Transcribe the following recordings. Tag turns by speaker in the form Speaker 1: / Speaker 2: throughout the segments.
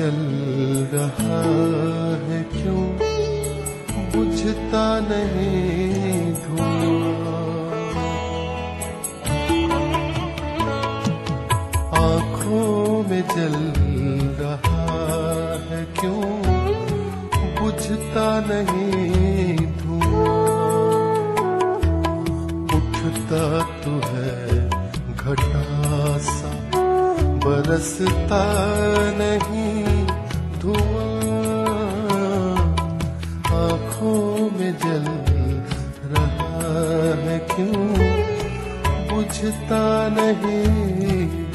Speaker 1: जल रहा है क्यों? बुझता नहीं धुआँ। आँखों में जल रहा है क्यों? बुझता नहीं धुआँ। उठता तो है घटा सा। बरसता नहीं धुआँ आँखों में जल रहा है क्यों? बुझता नहीं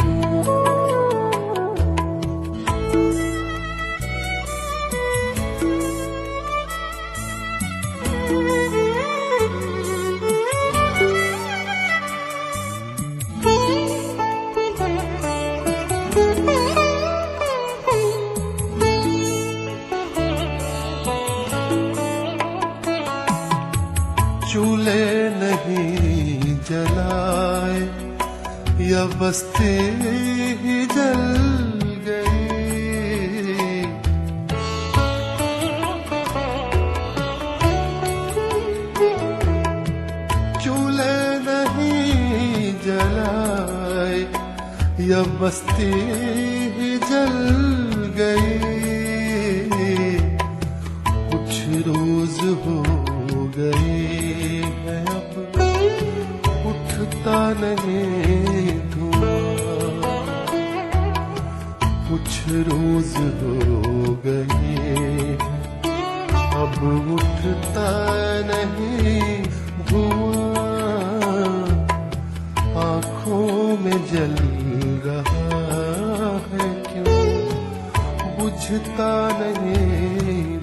Speaker 1: चूल्हे नहीं जलाए या बस्ती ही जल गई। नहीं या बस्ती ही जल धुआँ कुछ रोज हो गए अब उठता नहीं धुआँ आँखों में जल रहा है क्यों? बुझता नहीं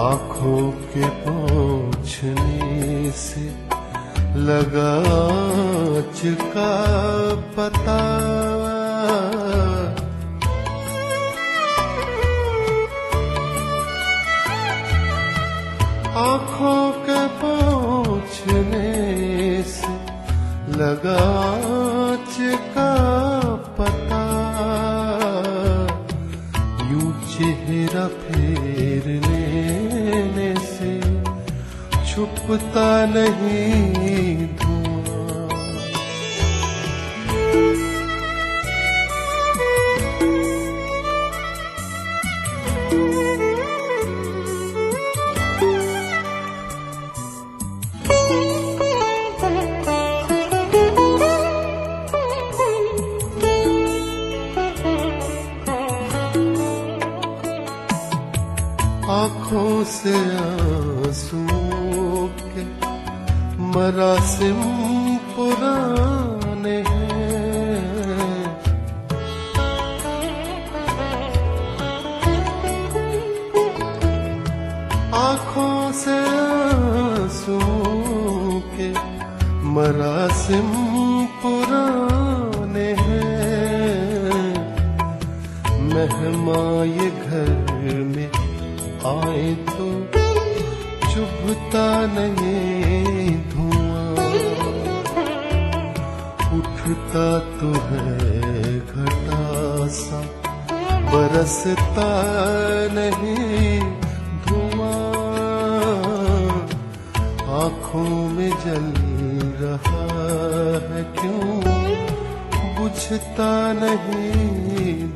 Speaker 1: आँखों के पहुँचने से लगा का पता। आँखों के पहुँचने से लगा का पता। यू चेहरा फेरने छुपता नहीं आँखों से आँसू के मरासिम पुराने हैं। आँखों से आँसू के मरासिम पुराने हैं। मेहमान ये घर में आए तो चुभता नहीं धुआँ। उठता तो है घटा सा, बरसता नहीं धुआँ। आँखों में जल रहा है क्यों? बुझता नहीं